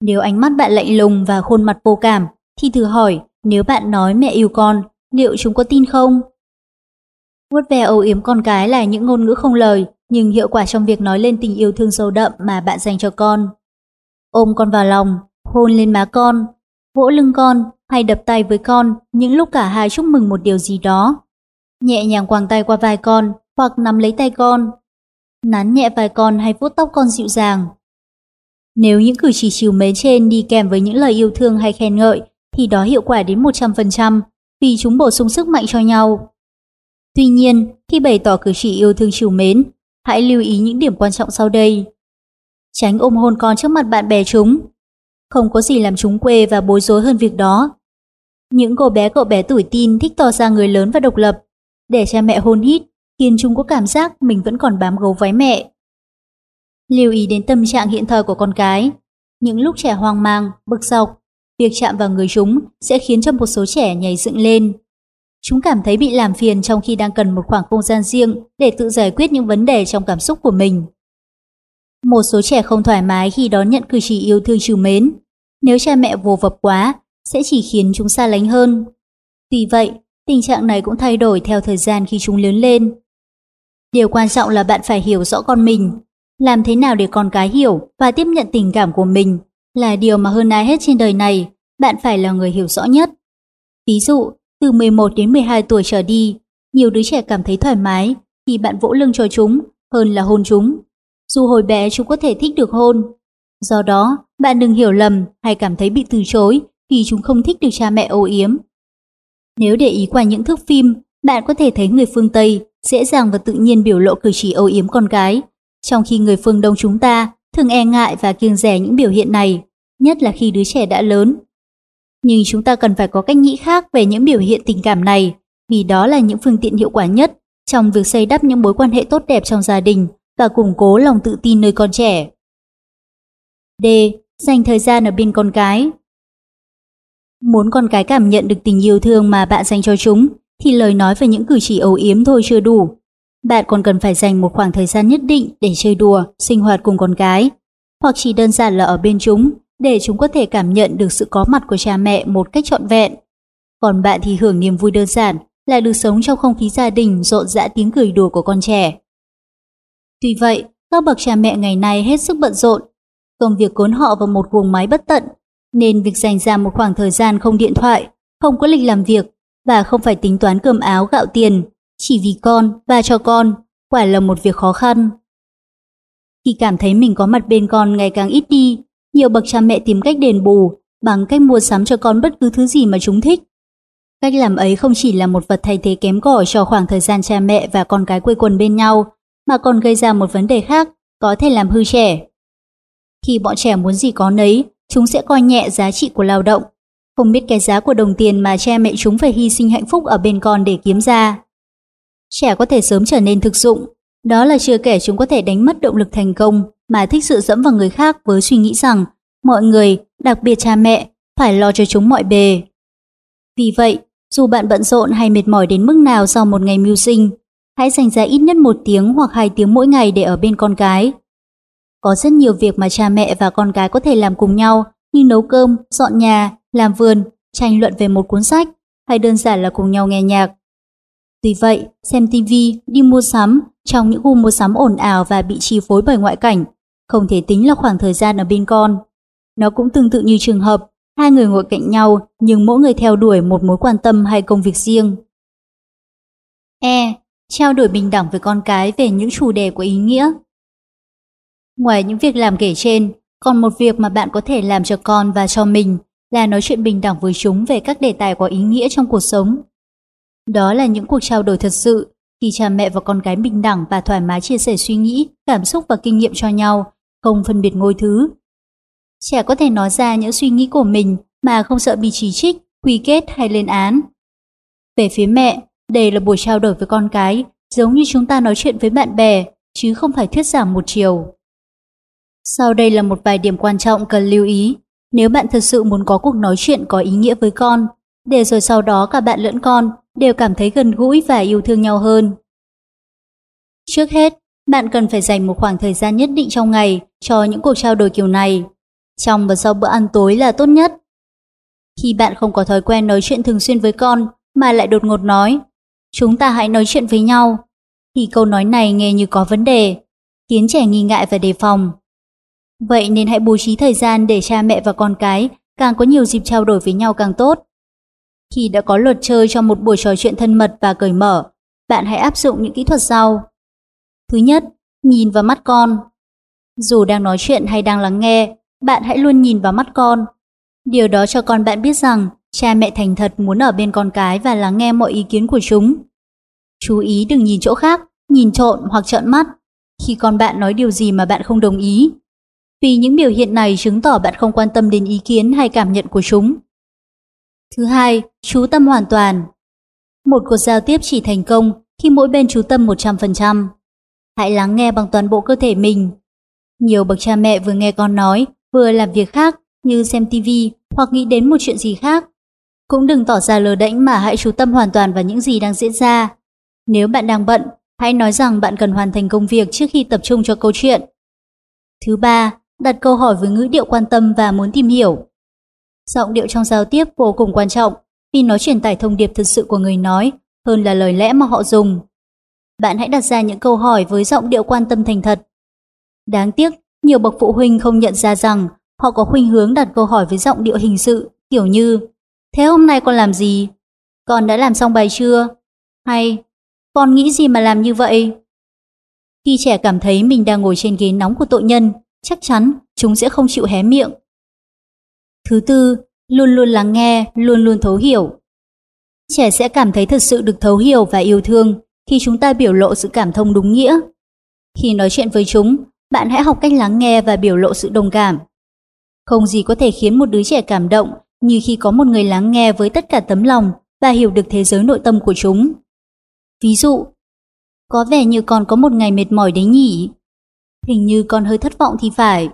Nếu ánh mắt bạn lạnh lùng và khuôn mặt vô cảm, thì thử hỏi nếu bạn nói mẹ yêu con, liệu chúng có tin không? Vuốt ve âu yếm con cái là những ngôn ngữ không lời, nhưng hiệu quả trong việc nói lên tình yêu thương sâu đậm mà bạn dành cho con. Ôm con vào lòng, hôn lên má con, vỗ lưng con hay đập tay với con những lúc cả hai chúc mừng một điều gì đó. Nhẹ nhàng quàng tay qua vai con hoặc nắm lấy tay con. Nắn nhẹ vai con hay vuốt tóc con dịu dàng. Nếu những cử chỉ chiều mến trên đi kèm với những lời yêu thương hay khen ngợi thì đó hiệu quả đến 100% vì chúng bổ sung sức mạnh cho nhau. Tuy nhiên, khi bày tỏ cử chỉ yêu thương chiều mến, hãy lưu ý những điểm quan trọng sau đây. Tránh ôm hôn con trước mặt bạn bè chúng. Không có gì làm chúng quê và bối rối hơn việc đó. Những cô bé cậu bé tuổi tin thích tỏ ra người lớn và độc lập, để cha mẹ hôn hít, khiến chúng có cảm giác mình vẫn còn bám gấu váy mẹ. Lưu ý đến tâm trạng hiện thời của con cái. Những lúc trẻ hoang mang, bực dọc, việc chạm vào người chúng sẽ khiến cho một số trẻ nhảy dựng lên. Chúng cảm thấy bị làm phiền trong khi đang cần một khoảng không gian riêng để tự giải quyết những vấn đề trong cảm xúc của mình. Một số trẻ không thoải mái khi đón nhận cử chỉ yêu thương trừ mến. Nếu cha mẹ vô vập quá, sẽ chỉ khiến chúng xa lánh hơn. Tuy vậy, tình trạng này cũng thay đổi theo thời gian khi chúng lớn lên. Điều quan trọng là bạn phải hiểu rõ con mình. Làm thế nào để con cái hiểu và tiếp nhận tình cảm của mình là điều mà hơn ai hết trên đời này, bạn phải là người hiểu rõ nhất. Ví dụ, từ 11 đến 12 tuổi trở đi, nhiều đứa trẻ cảm thấy thoải mái khi bạn vỗ lưng cho chúng hơn là hôn chúng. Dù hồi bé chúng có thể thích được hôn. Do đó, bạn đừng hiểu lầm hay cảm thấy bị từ chối vì chúng không thích được cha mẹ âu yếm. Nếu để ý qua những thước phim, bạn có thể thấy người phương Tây dễ dàng và tự nhiên biểu lộ cử chỉ âu yếm con gái, trong khi người phương Đông chúng ta thường e ngại và kiêng rẻ những biểu hiện này, nhất là khi đứa trẻ đã lớn. Nhưng chúng ta cần phải có cách nghĩ khác về những biểu hiện tình cảm này, vì đó là những phương tiện hiệu quả nhất trong việc xây đắp những mối quan hệ tốt đẹp trong gia đình và củng cố lòng tự tin nơi con trẻ. D. Dành thời gian ở bên con cái Muốn con cái cảm nhận được tình yêu thương mà bạn dành cho chúng, thì lời nói về những cử chỉ ấu yếm thôi chưa đủ. Bạn còn cần phải dành một khoảng thời gian nhất định để chơi đùa, sinh hoạt cùng con cái, hoặc chỉ đơn giản là ở bên chúng để chúng có thể cảm nhận được sự có mặt của cha mẹ một cách trọn vẹn. Còn bạn thì hưởng niềm vui đơn giản là được sống trong không khí gia đình rộn rã tiếng cười đùa của con trẻ. Tuy vậy, các bậc cha mẹ ngày nay hết sức bận rộn, công việc cuốn họ vào một guồng máy bất tận, nên việc dành ra một khoảng thời gian không điện thoại, không có lịch làm việc và không phải tính toán cơm áo gạo tiền, chỉ vì con và cho con, quả là một việc khó khăn. Khi cảm thấy mình có mặt bên con ngày càng ít đi, nhiều bậc cha mẹ tìm cách đền bù bằng cách mua sắm cho con bất cứ thứ gì mà chúng thích. Cách làm ấy không chỉ là một vật thay thế kém cỏi cho khoảng thời gian cha mẹ và con cái quây quần bên nhau, mà còn gây ra một vấn đề khác, có thể làm hư trẻ. Khi bọn trẻ muốn gì có nấy, chúng sẽ coi nhẹ giá trị của lao động, không biết cái giá của đồng tiền mà cha mẹ chúng phải hy sinh hạnh phúc ở bên con để kiếm ra. Trẻ có thể sớm trở nên thực dụng, đó là chưa kể chúng có thể đánh mất động lực thành công mà thích sự dẫm vào người khác với suy nghĩ rằng mọi người, đặc biệt cha mẹ, phải lo cho chúng mọi bề. Vì vậy, dù bạn bận rộn hay mệt mỏi đến mức nào sau một ngày mưu sinh, hãy dành ra ít nhất một tiếng hoặc hai tiếng mỗi ngày để ở bên con cái. Có rất nhiều việc mà cha mẹ và con cái có thể làm cùng nhau như nấu cơm, dọn nhà, làm vườn, tranh luận về một cuốn sách hay đơn giản là cùng nhau nghe nhạc. Tuy vậy, xem TV, đi mua sắm trong những khu mua sắm ồn ào và bị chi phối bởi ngoại cảnh không thể tính là khoảng thời gian ở bên con. Nó cũng tương tự như trường hợp hai người ngồi cạnh nhau nhưng mỗi người theo đuổi một mối quan tâm hay công việc riêng. E. Trao đổi bình đẳng với con cái về những chủ đề có ý nghĩa. Ngoài những việc làm kể trên, Còn một việc mà bạn có thể làm cho con và cho mình là nói chuyện bình đẳng với chúng về các đề tài có ý nghĩa trong cuộc sống. Đó là những cuộc trao đổi thật sự khi cha mẹ và con cái bình đẳng và thoải mái chia sẻ suy nghĩ, cảm xúc và kinh nghiệm cho nhau, không phân biệt ngôi thứ. Trẻ có thể nói ra những suy nghĩ của mình mà không sợ bị chỉ trích, quy kết hay lên án. Về phía mẹ, đây là buổi trao đổi với con cái, giống như chúng ta nói chuyện với bạn bè, chứ không phải thuyết giảng một chiều. Sau đây là một vài điểm quan trọng cần lưu ý. Nếu bạn thật sự muốn có cuộc nói chuyện có ý nghĩa với con, để rồi sau đó cả bạn lẫn con đều cảm thấy gần gũi và yêu thương nhau hơn. Trước hết, bạn cần phải dành một khoảng thời gian nhất định trong ngày cho những cuộc trao đổi kiểu này. Trong và sau bữa ăn tối là tốt nhất. Khi bạn không có thói quen nói chuyện thường xuyên với con mà lại đột ngột nói chúng ta hãy nói chuyện với nhau, thì câu nói này nghe như có vấn đề, khiến trẻ nghi ngại và đề phòng. Vậy nên hãy bố trí thời gian để cha mẹ và con cái càng có nhiều dịp trao đổi với nhau càng tốt. Khi đã có luật chơi cho một buổi trò chuyện thân mật và cởi mở, bạn hãy áp dụng những kỹ thuật sau. Thứ nhất, nhìn vào mắt con. Dù đang nói chuyện hay đang lắng nghe, bạn hãy luôn nhìn vào mắt con. Điều đó cho con bạn biết rằng cha mẹ thành thật muốn ở bên con cái và lắng nghe mọi ý kiến của chúng. Chú ý đừng nhìn chỗ khác, nhìn trộn hoặc trợn mắt khi con bạn nói điều gì mà bạn không đồng ý. Vì những biểu hiện này chứng tỏ bạn không quan tâm đến ý kiến hay cảm nhận của chúng. Thứ hai, chú tâm hoàn toàn. Một cuộc giao tiếp chỉ thành công khi mỗi bên chú tâm 100%. Hãy lắng nghe bằng toàn bộ cơ thể mình. Nhiều bậc cha mẹ vừa nghe con nói, vừa làm việc khác như xem tivi hoặc nghĩ đến một chuyện gì khác. Cũng đừng tỏ ra lờ đễnh mà hãy chú tâm hoàn toàn vào những gì đang diễn ra. Nếu bạn đang bận, hãy nói rằng bạn cần hoàn thành công việc trước khi tập trung cho câu chuyện. Thứ ba, đặt câu hỏi với ngữ điệu quan tâm và muốn tìm hiểu. Giọng điệu trong giao tiếp vô cùng quan trọng vì nó truyền tải thông điệp thực sự của người nói hơn là lời lẽ mà họ dùng. Bạn hãy đặt ra những câu hỏi với giọng điệu quan tâm thành thật. Đáng tiếc, nhiều bậc phụ huynh không nhận ra rằng họ có khuynh hướng đặt câu hỏi với giọng điệu hình sự, kiểu như Thế hôm nay con làm gì? Con đã làm xong bài chưa? Hay con nghĩ gì mà làm như vậy? Khi trẻ cảm thấy mình đang ngồi trên ghế nóng của tội nhân, chắc chắn chúng sẽ không chịu hé miệng. Thứ tư, luôn luôn lắng nghe, luôn luôn thấu hiểu. Trẻ sẽ cảm thấy thật sự được thấu hiểu và yêu thương khi chúng ta biểu lộ sự cảm thông đúng nghĩa. Khi nói chuyện với chúng, bạn hãy học cách lắng nghe và biểu lộ sự đồng cảm. Không gì có thể khiến một đứa trẻ cảm động như khi có một người lắng nghe với tất cả tấm lòng và hiểu được thế giới nội tâm của chúng. Ví dụ, có vẻ như con có một ngày mệt mỏi đấy nhỉ? Hình như con hơi thất vọng thì phải.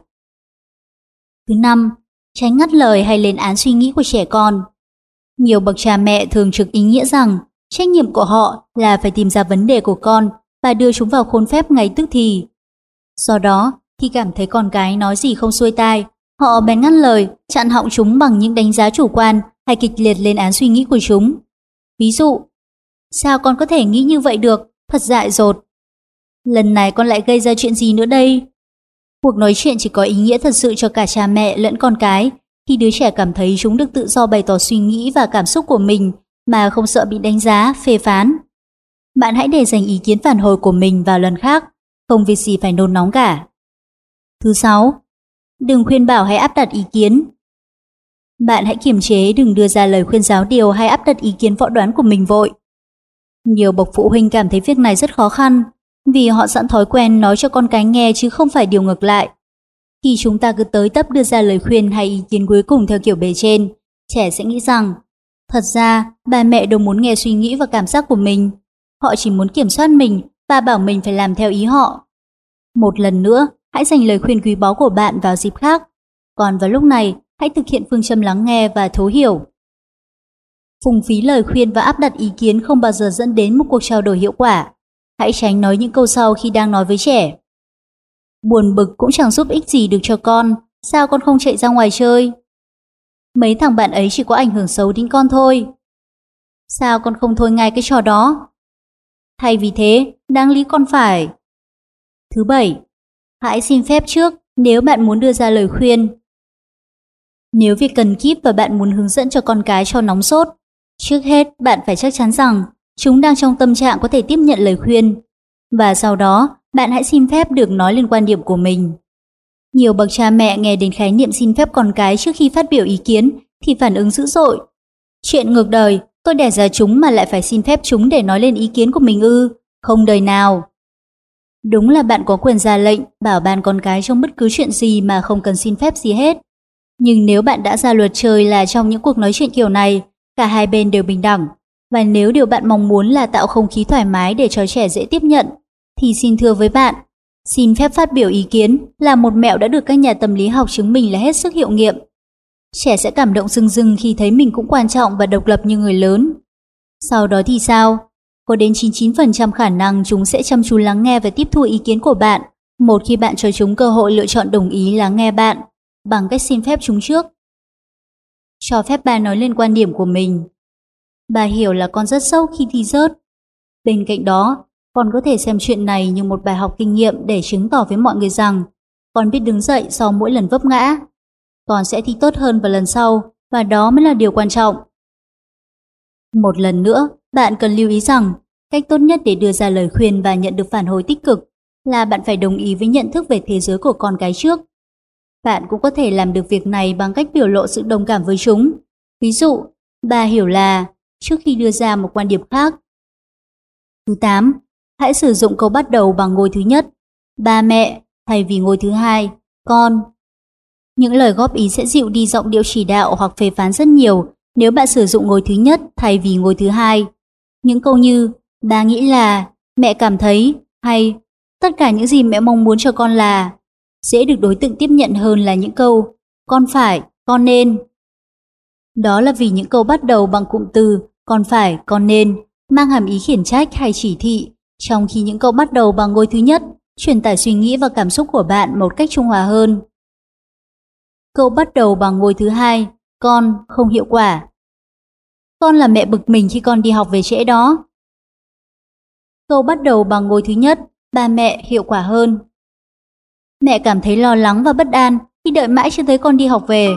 Thứ năm, tránh ngắt lời hay lên án suy nghĩ của trẻ con. Nhiều bậc cha mẹ thường trực ý nghĩa rằng trách nhiệm của họ là phải tìm ra vấn đề của con và đưa chúng vào khuôn phép ngay tức thì. Do đó, khi cảm thấy con cái nói gì không xuôi tai, họ bèn ngắt lời, chặn họng chúng bằng những đánh giá chủ quan hay kịch liệt lên án suy nghĩ của chúng. Ví dụ, sao con có thể nghĩ như vậy được, thật dại dột. Lần này con lại gây ra chuyện gì nữa đây? Cuộc nói chuyện chỉ có ý nghĩa thật sự cho cả cha mẹ lẫn con cái khi đứa trẻ cảm thấy chúng được tự do bày tỏ suy nghĩ và cảm xúc của mình mà không sợ bị đánh giá, phê phán. Bạn hãy để dành ý kiến phản hồi của mình vào lần khác, không việc gì phải nôn nóng cả. Thứ sáu, đừng khuyên bảo hay áp đặt ý kiến. Bạn hãy kiềm chế đừng đưa ra lời khuyên giáo điều hay áp đặt ý kiến võ đoán của mình vội. Nhiều bậc phụ huynh cảm thấy việc này rất khó khăn vì họ sẵn thói quen nói cho con cái nghe chứ không phải điều ngược lại. Khi chúng ta cứ tới tấp đưa ra lời khuyên hay ý kiến cuối cùng theo kiểu bề trên, trẻ sẽ nghĩ rằng thật ra ba mẹ đâu muốn nghe suy nghĩ và cảm giác của mình. Họ chỉ muốn kiểm soát mình và bảo mình phải làm theo ý họ. Một lần nữa, hãy dành lời khuyên quý báu của bạn vào dịp khác. Còn vào lúc này, hãy thực hiện phương châm lắng nghe và thấu hiểu. Phùng phí lời khuyên và áp đặt ý kiến không bao giờ dẫn đến một cuộc trao đổi hiệu quả. Hãy tránh nói những câu sau khi đang nói với trẻ. Buồn bực cũng chẳng giúp ích gì được cho con, sao con không chạy ra ngoài chơi? Mấy thằng bạn ấy chỉ có ảnh hưởng xấu đến con thôi. Sao con không thôi ngay cái trò đó? Thay vì thế, đáng lý con phải. Thứ bảy, hãy xin phép trước nếu bạn muốn đưa ra lời khuyên. Nếu việc cần kíp và bạn muốn hướng dẫn cho con cái cho nóng sốt, trước hết bạn phải chắc chắn rằng chúng đang trong tâm trạng có thể tiếp nhận lời khuyên. Và sau đó, bạn hãy xin phép được nói lên quan điểm của mình. Nhiều bậc cha mẹ nghe đến khái niệm xin phép con cái trước khi phát biểu ý kiến thì phản ứng dữ dội. Chuyện ngược đời, tôi đẻ ra chúng mà lại phải xin phép chúng để nói lên ý kiến của mình ư, không đời nào. Đúng là bạn có quyền ra lệnh bảo ban con cái trong bất cứ chuyện gì mà không cần xin phép gì hết. Nhưng nếu bạn đã ra luật chơi là trong những cuộc nói chuyện kiểu này, cả hai bên đều bình đẳng, và nếu điều bạn mong muốn là tạo không khí thoải mái để cho trẻ dễ tiếp nhận, thì xin thưa với bạn, xin phép phát biểu ý kiến là một mẹo đã được các nhà tâm lý học chứng minh là hết sức hiệu nghiệm. Trẻ sẽ cảm động rưng rưng khi thấy mình cũng quan trọng và độc lập như người lớn. Sau đó thì sao? Có đến 99% khả năng chúng sẽ chăm chú lắng nghe và tiếp thu ý kiến của bạn một khi bạn cho chúng cơ hội lựa chọn đồng ý lắng nghe bạn bằng cách xin phép chúng trước. Cho phép bà nói lên quan điểm của mình. Bà hiểu là con rất sâu khi thi rớt. Bên cạnh đó, con có thể xem chuyện này như một bài học kinh nghiệm để chứng tỏ với mọi người rằng con biết đứng dậy sau mỗi lần vấp ngã. Con sẽ thi tốt hơn vào lần sau và đó mới là điều quan trọng. Một lần nữa, bạn cần lưu ý rằng cách tốt nhất để đưa ra lời khuyên và nhận được phản hồi tích cực là bạn phải đồng ý với nhận thức về thế giới của con cái trước. Bạn cũng có thể làm được việc này bằng cách biểu lộ sự đồng cảm với chúng. Ví dụ, bà hiểu là trước khi đưa ra một quan điểm khác. Thứ 8. Hãy sử dụng câu bắt đầu bằng ngôi thứ nhất, ba mẹ, thay vì ngôi thứ hai, con. Những lời góp ý sẽ dịu đi giọng điệu chỉ đạo hoặc phê phán rất nhiều nếu bạn sử dụng ngôi thứ nhất thay vì ngôi thứ hai. Những câu như bà nghĩ là, mẹ cảm thấy hay tất cả những gì mẹ mong muốn cho con là dễ được đối tượng tiếp nhận hơn là những câu con phải, con nên. Đó là vì những câu bắt đầu bằng cụm từ còn phải, còn nên mang hàm ý khiển trách hay chỉ thị, trong khi những câu bắt đầu bằng ngôi thứ nhất truyền tải suy nghĩ và cảm xúc của bạn một cách trung hòa hơn. Câu bắt đầu bằng ngôi thứ hai, con không hiệu quả. Con là mẹ bực mình khi con đi học về trễ đó. Câu bắt đầu bằng ngôi thứ nhất, ba mẹ hiệu quả hơn. Mẹ cảm thấy lo lắng và bất an khi đợi mãi chưa thấy con đi học về.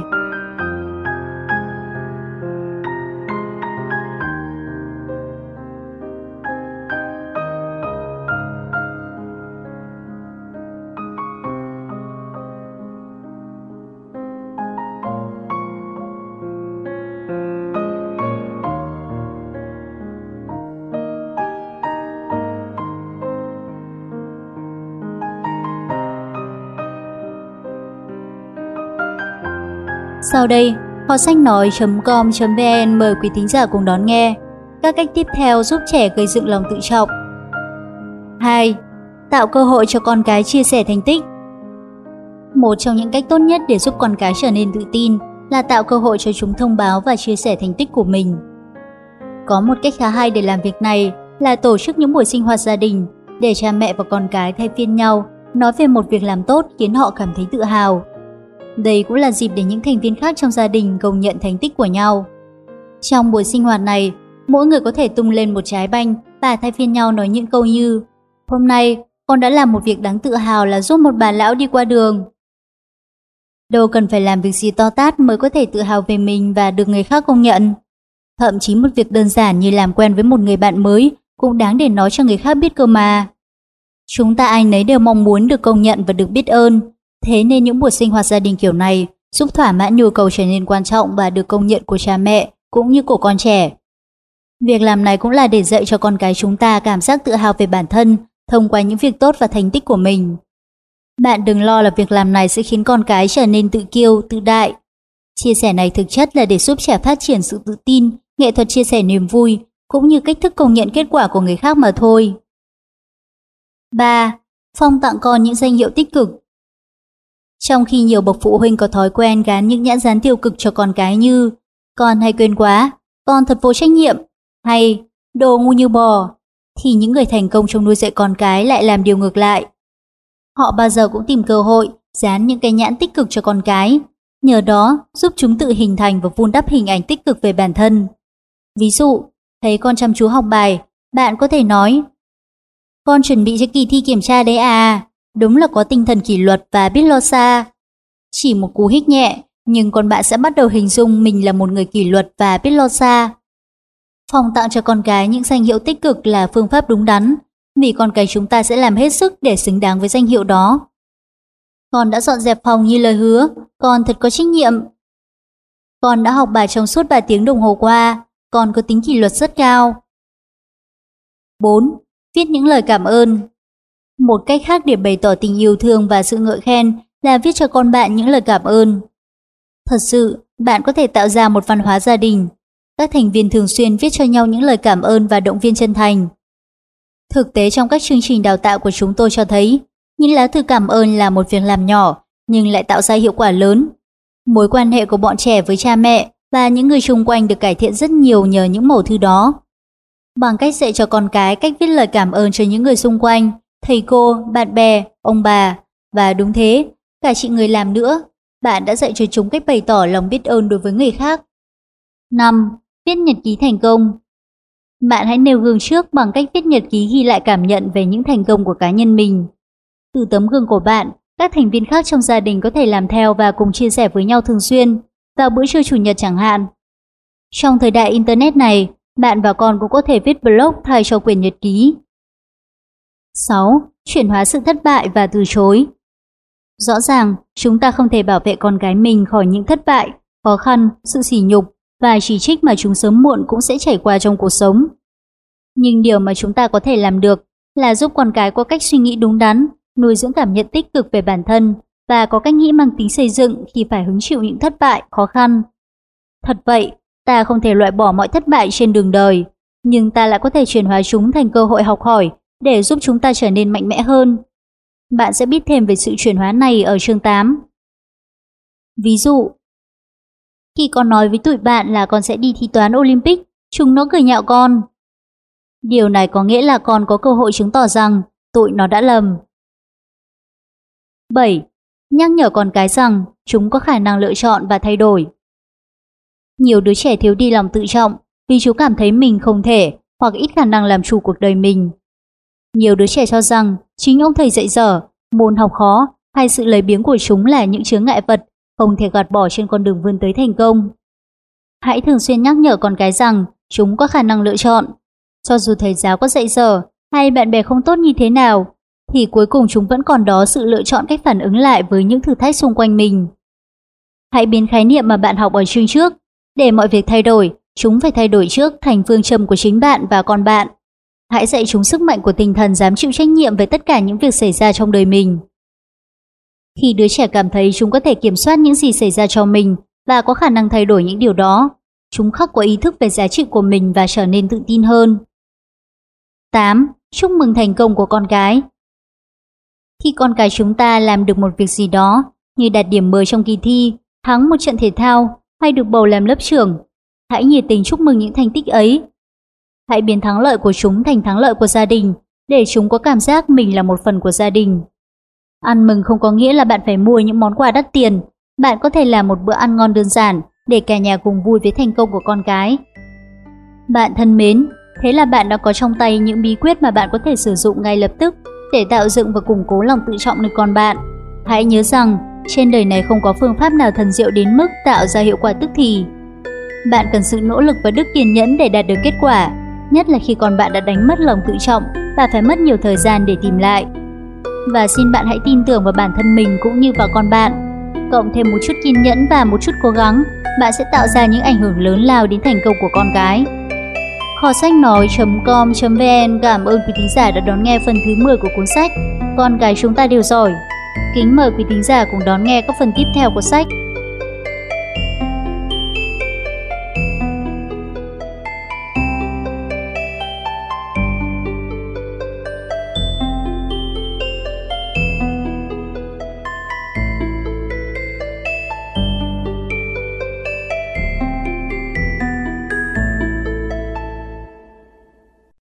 Sau đây, họ sách nói.com.vn mời quý thính giả cùng đón nghe các cách tiếp theo giúp trẻ gây dựng lòng tự trọng. 2. Tạo cơ hội cho con cái chia sẻ thành tích. Một trong những cách tốt nhất để giúp con cái trở nên tự tin là tạo cơ hội cho chúng thông báo và chia sẻ thành tích của mình. Có một cách khá hay để làm việc này là tổ chức những buổi sinh hoạt gia đình để cha mẹ và con cái thay phiên nhau nói về một việc làm tốt khiến họ cảm thấy tự hào. Đây cũng là dịp để những thành viên khác trong gia đình công nhận thành tích của nhau. Trong buổi sinh hoạt này, mỗi người có thể tung lên một trái banh và thay phiên nhau nói những câu như Hôm nay, con đã làm một việc đáng tự hào là giúp một bà lão đi qua đường. Đâu cần phải làm việc gì to tát mới có thể tự hào về mình và được người khác công nhận. Thậm chí một việc đơn giản như làm quen với một người bạn mới cũng đáng để nói cho người khác biết cơ mà. Chúng ta ai nấy đều mong muốn được công nhận và được biết ơn, Thế nên những buổi sinh hoạt gia đình kiểu này giúp thỏa mãn nhu cầu trở nên quan trọng và được công nhận của cha mẹ cũng như của con trẻ. Việc làm này cũng là để dạy cho con cái chúng ta cảm giác tự hào về bản thân thông qua những việc tốt và thành tích của mình. Bạn đừng lo là việc làm này sẽ khiến con cái trở nên tự kiêu, tự đại. Chia sẻ này thực chất là để giúp trẻ phát triển sự tự tin, nghệ thuật chia sẻ niềm vui, cũng như cách thức công nhận kết quả của người khác mà thôi. 3. Phong tặng con những danh hiệu tích cực trong khi nhiều bậc phụ huynh có thói quen gán những nhãn dán tiêu cực cho con cái như con hay quên quá, con thật vô trách nhiệm, hay đồ ngu như bò, thì những người thành công trong nuôi dạy con cái lại làm điều ngược lại. Họ bao giờ cũng tìm cơ hội dán những cái nhãn tích cực cho con cái, nhờ đó giúp chúng tự hình thành và vun đắp hình ảnh tích cực về bản thân. Ví dụ, thấy con chăm chú học bài, bạn có thể nói Con chuẩn bị cho kỳ thi kiểm tra đấy à, Đúng là có tinh thần kỷ luật và biết lo xa. Chỉ một cú hít nhẹ, nhưng con bạn sẽ bắt đầu hình dung mình là một người kỷ luật và biết lo xa. Phòng tặng cho con cái những danh hiệu tích cực là phương pháp đúng đắn, vì con cái chúng ta sẽ làm hết sức để xứng đáng với danh hiệu đó. Con đã dọn dẹp phòng như lời hứa, con thật có trách nhiệm. Con đã học bài trong suốt 3 tiếng đồng hồ qua, con có tính kỷ luật rất cao. 4. Viết những lời cảm ơn một cách khác để bày tỏ tình yêu thương và sự ngợi khen là viết cho con bạn những lời cảm ơn. Thật sự, bạn có thể tạo ra một văn hóa gia đình. Các thành viên thường xuyên viết cho nhau những lời cảm ơn và động viên chân thành. Thực tế trong các chương trình đào tạo của chúng tôi cho thấy, những lá thư cảm ơn là một việc làm nhỏ nhưng lại tạo ra hiệu quả lớn. Mối quan hệ của bọn trẻ với cha mẹ và những người xung quanh được cải thiện rất nhiều nhờ những mẫu thư đó. Bằng cách dạy cho con cái cách viết lời cảm ơn cho những người xung quanh, thầy cô, bạn bè, ông bà, và đúng thế, cả chị người làm nữa, bạn đã dạy cho chúng cách bày tỏ lòng biết ơn đối với người khác. 5. Viết nhật ký thành công Bạn hãy nêu gương trước bằng cách viết nhật ký ghi lại cảm nhận về những thành công của cá nhân mình. Từ tấm gương của bạn, các thành viên khác trong gia đình có thể làm theo và cùng chia sẻ với nhau thường xuyên, vào bữa trưa chủ nhật chẳng hạn. Trong thời đại Internet này, bạn và con cũng có thể viết blog thay cho quyền nhật ký. 6. Chuyển hóa sự thất bại và từ chối Rõ ràng, chúng ta không thể bảo vệ con gái mình khỏi những thất bại, khó khăn, sự sỉ nhục và chỉ trích mà chúng sớm muộn cũng sẽ trải qua trong cuộc sống. Nhưng điều mà chúng ta có thể làm được là giúp con cái có cách suy nghĩ đúng đắn, nuôi dưỡng cảm nhận tích cực về bản thân và có cách nghĩ mang tính xây dựng khi phải hứng chịu những thất bại, khó khăn. Thật vậy, ta không thể loại bỏ mọi thất bại trên đường đời, nhưng ta lại có thể chuyển hóa chúng thành cơ hội học hỏi để giúp chúng ta trở nên mạnh mẽ hơn. Bạn sẽ biết thêm về sự chuyển hóa này ở chương 8. Ví dụ, khi con nói với tụi bạn là con sẽ đi thi toán Olympic, chúng nó cười nhạo con. Điều này có nghĩa là con có cơ hội chứng tỏ rằng tụi nó đã lầm. 7. Nhắc nhở con cái rằng chúng có khả năng lựa chọn và thay đổi. Nhiều đứa trẻ thiếu đi lòng tự trọng vì chúng cảm thấy mình không thể hoặc ít khả năng làm chủ cuộc đời mình. Nhiều đứa trẻ cho rằng chính ông thầy dạy dở, môn học khó hay sự lấy biếng của chúng là những chướng ngại vật không thể gạt bỏ trên con đường vươn tới thành công. Hãy thường xuyên nhắc nhở con cái rằng chúng có khả năng lựa chọn. Cho dù thầy giáo có dạy dở hay bạn bè không tốt như thế nào, thì cuối cùng chúng vẫn còn đó sự lựa chọn cách phản ứng lại với những thử thách xung quanh mình. Hãy biến khái niệm mà bạn học ở chương trước, để mọi việc thay đổi, chúng phải thay đổi trước thành phương châm của chính bạn và con bạn. Hãy dạy chúng sức mạnh của tinh thần dám chịu trách nhiệm về tất cả những việc xảy ra trong đời mình. Khi đứa trẻ cảm thấy chúng có thể kiểm soát những gì xảy ra cho mình và có khả năng thay đổi những điều đó, chúng khắc có ý thức về giá trị của mình và trở nên tự tin hơn. 8. Chúc mừng thành công của con cái Khi con cái chúng ta làm được một việc gì đó, như đạt điểm 10 trong kỳ thi, thắng một trận thể thao hay được bầu làm lớp trưởng, hãy nhiệt tình chúc mừng những thành tích ấy. Hãy biến thắng lợi của chúng thành thắng lợi của gia đình, để chúng có cảm giác mình là một phần của gia đình. Ăn mừng không có nghĩa là bạn phải mua những món quà đắt tiền. Bạn có thể làm một bữa ăn ngon đơn giản để cả nhà cùng vui với thành công của con cái. Bạn thân mến, thế là bạn đã có trong tay những bí quyết mà bạn có thể sử dụng ngay lập tức để tạo dựng và củng cố lòng tự trọng nơi con bạn. Hãy nhớ rằng, trên đời này không có phương pháp nào thần diệu đến mức tạo ra hiệu quả tức thì. Bạn cần sự nỗ lực và đức kiên nhẫn để đạt được kết quả, nhất là khi con bạn đã đánh mất lòng tự trọng và phải mất nhiều thời gian để tìm lại và xin bạn hãy tin tưởng vào bản thân mình cũng như vào con bạn. Cộng thêm một chút kiên nhẫn và một chút cố gắng, bạn sẽ tạo ra những ảnh hưởng lớn lao đến thành công của con cái. Kho sách nói.com.vn cảm ơn quý thính giả đã đón nghe phần thứ 10 của cuốn sách Con cái chúng ta đều giỏi. Kính mời quý thính giả cùng đón nghe các phần tiếp theo của sách.